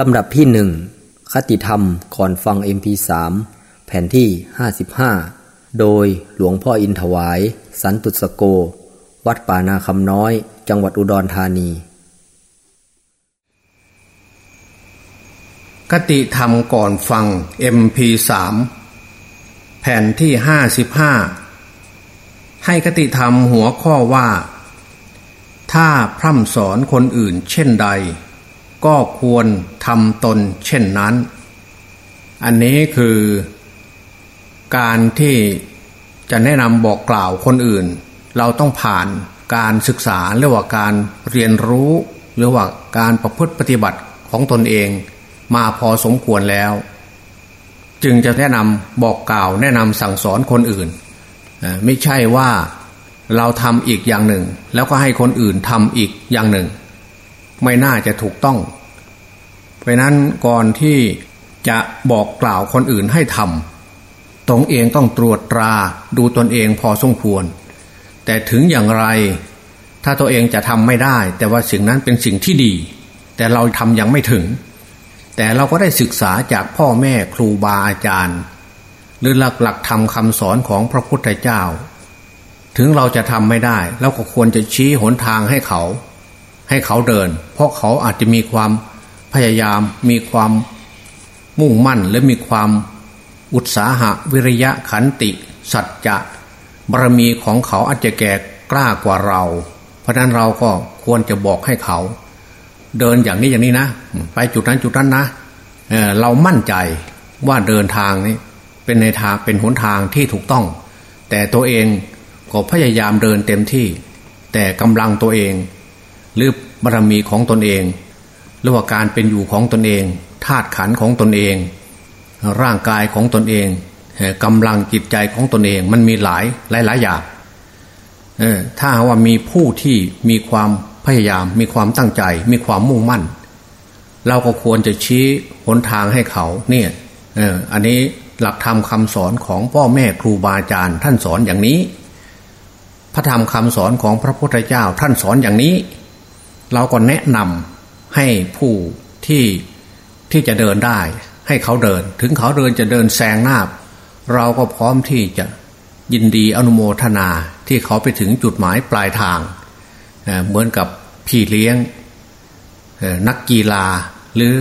ลำดับที่หนึ่งคติธรรมก่อนฟัง MP3 แผ่นที่ 55 โดยหลวงพ่ออินถวาย สันตุสโก วัดป่านาคำน้อย จังหวัดอุดรธานี คติธรรมก่อนฟัง MP3 แผ่นที่ 55 ให้คติธรรมหัวข้อว่า ถ้าพร่ำสอนคนอื่นเช่นใด ก็ควรทำตนเช่นนั้น อันนี้คือการที่จะแนะนำบอกกล่าวคนอื่น เราต้องผ่านการศึกษาหรือว่าการเรียนรู้ หรือว่าการประพฤติปฏิบัติของตนเองมาพอสมควรแล้ว จึงจะแนะนำบอกกล่าว แนะนำสั่งสอนคนอื่น ไม่ใช่ว่าเราทำอีกอย่างหนึ่ง แล้วก็ให้คนอื่นทำอีกอย่างหนึ่ง ไม่น่าจะถูกต้อง เพราะนั้นก่อนที่จะบอกกล่าวคนอื่นให้ทำตรงเองต้องตรวจตราดูตนเองพอสมควร แต่ถึงอย่างไร ถ้าตัวเองจะทำไม่ได้ แต่ว่าสิ่งนั้นเป็นสิ่งที่ดี แต่เราทำยังไม่ถึง แต่เราก็ได้ศึกษาจากพ่อแม่ครูบาอาจารย์ หรือหลักหลักธรรมคำสอนของพระพุทธเจ้า ถึงเราจะทำไม่ได้ เราก็ควรจะชี้หนทางให้เขา ให้เขาเดิน เพราะเขาอาจจะมีความพยายามมีความมุ่งมั่น และมีความอุตสาหะวิริยะขันติ สัจจะบารมีของเขาอาจจะแก่กล้ากว่าเรา เพราะนั้นเราก็ควรจะบอกให้เขา เดินอย่างนี้อย่างนี้นะ ไปจุดนั้นจุดนั้นนะเเรามั่นใจว่าเดินทางนี้เป็นในทางเป็นหนทางที่ถูกต้อง แต่ตัวเองก็พยายามเดินเต็มที่ แต่กำลังตัวเอง หรือบารมีของตนเองหรือว่าการเป็นอยู่ของตนเองธาตุขันของตนเอง ร่างกายของตนเองกำลังจิตใจของตนเองมันมีหลายหลายหลายอย่างถ้าว่ามีผู้ที่มีความพยายาม มีความตั้งใจ มีความมุ่งมั่น เราก็ควรจะชี้หนทางให้เขาเนี่ยอันนี้หลักธรรมคำสอนของพ่อแม่ครูบาอาจารย์ท่านสอนอย่างนี้ พระธรรมคำสอนของพระพุทธเจ้าท่านสอนอย่างนี้ เราก็แนะนำให้ผู้ที่ที่จะเดินได้ ให้เขาเดิน ถึงเขาเดินจะเดินแซงหน้า เราก็พร้อมที่จะยินดีอนุโมทนาที่เขาไปถึงจุดหมายปลายทาง เหมือนกับพี่เลี้ยงนักกีฬาหรือ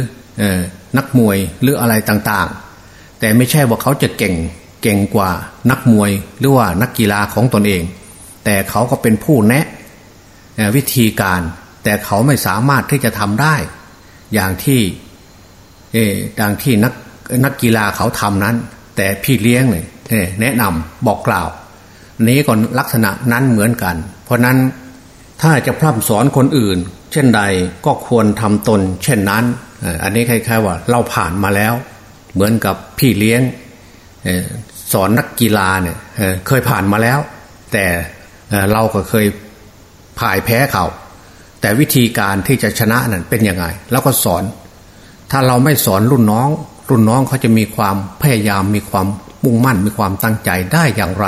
นักมวยหรืออะไรต่างๆ แต่ไม่ใช่ว่าเขาจะเก่งเก่งกว่านักมวยหรือว่านักกีฬาของตนเอง แต่เขาก็เป็นผู้แนะวิธีการ แต่เขาไม่สามารถที่จะทำได้ อย่างที่ดังที่นักนักกีฬาเขาทำนั้น แต่พี่เลี้ยงเนี่ยแนะนำบอกกล่าว นี้ก็ลักษณะนั้นเหมือนกัน เพราะนั้นถ้าจะพร่ำสอนคนอื่น เช่นใดก็ควรทำตน เช่นนั้น อันนี้คล้ายๆว่า เราผ่านมาแล้ว เหมือนกับพี่เลี้ยงสอนนักกีฬาเนี่ยเคยผ่านมาแล้ว แต่เราก็เคยพ่ายแพ้เขา แต่วิธีการที่จะชนะนั้นเป็นยังไง แล้วก็สอน ถ้าเราไม่สอนรุ่นน้อง รุ่นน้องเขาจะมีความพยายามมีความมุ่งมั่นมีความตั้งใจได้อย่างไร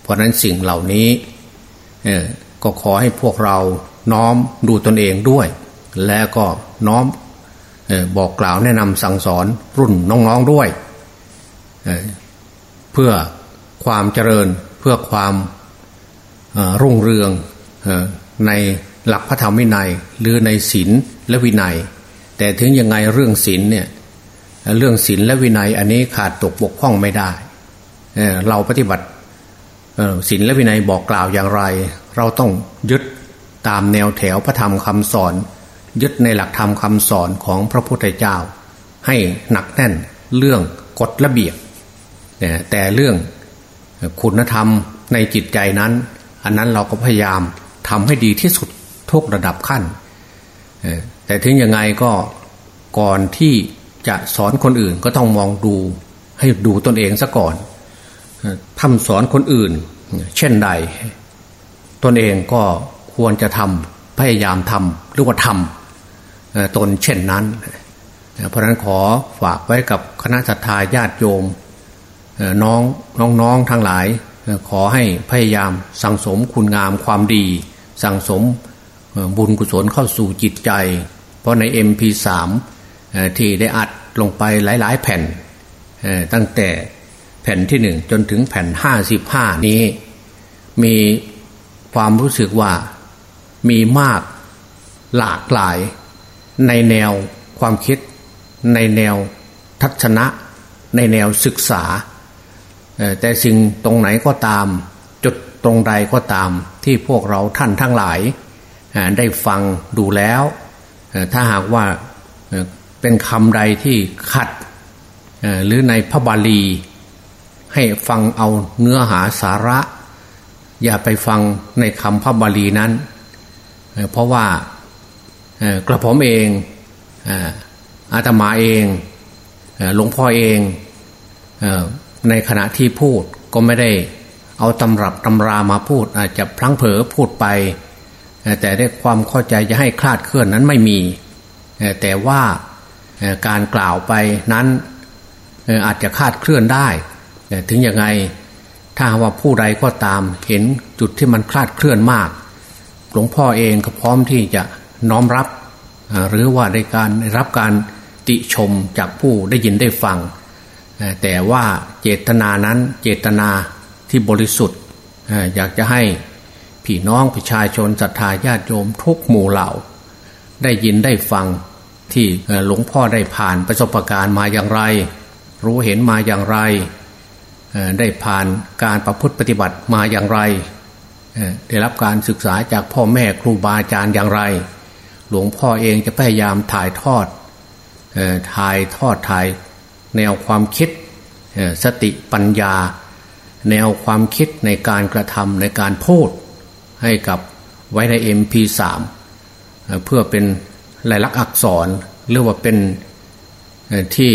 เพราะนั้นสิ่งเหล่านี้ก็ขอให้พวกเราน้อมดูตนเองด้วย และก็น้อมบอกกล่าวแนะนำสั่งสอนรุ่นน้องๆด้วยเพื่อความเจริญเพื่อความรุ่งเรืองใน หลักพระธรรมวินัยหรือในศีลและวินัย แต่ถึงยังไงเรื่องศีลเนี่ยเรื่องศีลและวินัย อันนี้ขาดตกบกพร่องไม่ได้เเราปฏิบัติศีลและวินัยบอกกล่าวอย่างไร เราต้องยึดตามแนวแถวพระธรรมคำสอน ยึดในหลักธรรมคำสอนของพระพุทธเจ้า ให้หนักแน่นเรื่องกฎระเบียบแต่เรื่องคุณธรรมในจิตใจนั้น อันนั้นเราก็พยายามทำให้ดีที่สุด ทุกระดับขั้นแต่ถึงยังไงก็ก่อนที่จะสอนคนอื่นก็ต้องมองดูให้ดูตนเองซะก่อนทำสอนคนอื่น เช่นใด ตนเองก็ควรจะทำพยายามทำหรือว่าทำตนเช่นนั้น เพราะนั้นขอฝากไว้กับคณะสัตยาญาติโยมน้องน้องๆทั้งหลาย ขอให้พยายามสั่งสมคุณงามความดี สั่งสม บุญกุศลเข้าสู่จิตใจ เพราะใน MP3 ที่ได้อัดลงไปหลาย ๆ แผ่นตั้งแต่แผ่นที่หนึ่งจนถึงแผ่นห้าสิบห้านี้ มีความรู้สึกว่ามีมากหลากหลายในแนวความคิด ในแนวทัศนะ ในแนวศึกษา แต่สิ่งตรงไหนก็ตาม จุดตรงใดก็ตามที่พวกเราท่านทั้งหลาย ได้ฟังดูแล้ว ถ้าหากว่าเป็นคำใดที่ขัดหรือในพระบาลี ให้ฟังเอาเนื้อหาสาระ อย่าไปฟังในคำพระบาลีนั้น เพราะว่ากระผมเองอาตมาเองหลวงพ่อเองในขณะที่พูดก็ไม่ได้เอาตำรับตำรามาพูดอาจจะพลั้งเผลอพูดไป แต่ได้ความเข้าใจจะให้คลาดเคลื่อนนั้นไม่มี แต่ว่าการกล่าวไปนั้นอาจจะคาดเคลื่อนได้ ถึงยังไงถ้าว่าผู้ใดก็ตามเห็นจุดที่มันคลาดเคลื่อนมาก หลวงพ่อเองก็พร้อมที่จะน้อมรับ หรือว่าได้การรับการติชมจากผู้ได้ยินได้ฟัง แต่ว่าเจตนานั้นเจตนาที่บริสุทธิ์อยากจะให้ พี่น้องประชาชนศรัทธาญาติโยมทุกหมู่เหล่า ได้ยินได้ฟังที่หลวงพ่อได้ผ่านประสบการณ์มาอย่างไร รู้เห็นมาอย่างไร ได้ผ่านการประพฤติปฏิบัติมาอย่างไร ได้รับการศึกษาจากพ่อแม่ครูบาอาจารย์อย่างไร หลวงพ่อเองจะพยายามถ่ายทอดถ่ายทอดถ่ายแนวความคิดสติปัญญา แนวความคิดในการกระทำในการพูด ให้กับไว้ใน MP3 เพื่อเป็นลายลักษณ์อักษรหรือว่าเป็นที่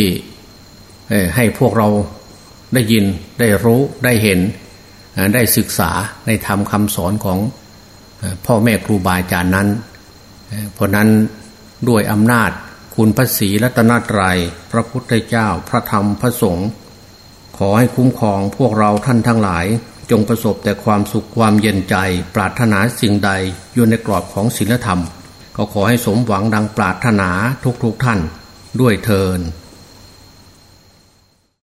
ให้พวกเราได้ยินได้รู้ได้เห็นได้ศึกษาในธรรมคำสอนของพ่อแม่ครูบาอาจารย์นั้น เพราะนั้นด้วยอำนาจคุณพระศรีรัตนตรยัย พระพุทธเจ้าพระธรรมพระสงฆ์ขอให้คุ้มครองพวกเราท่านทั้งหลาย จงประสบแต่ความสุขความเย็นใจ ปรารถนาสิ่งใดอยู่ในกรอบของศีลธรรม ก็ขอให้สมหวังดังปรารถนาทุกๆทท่าน ด้วยเทิน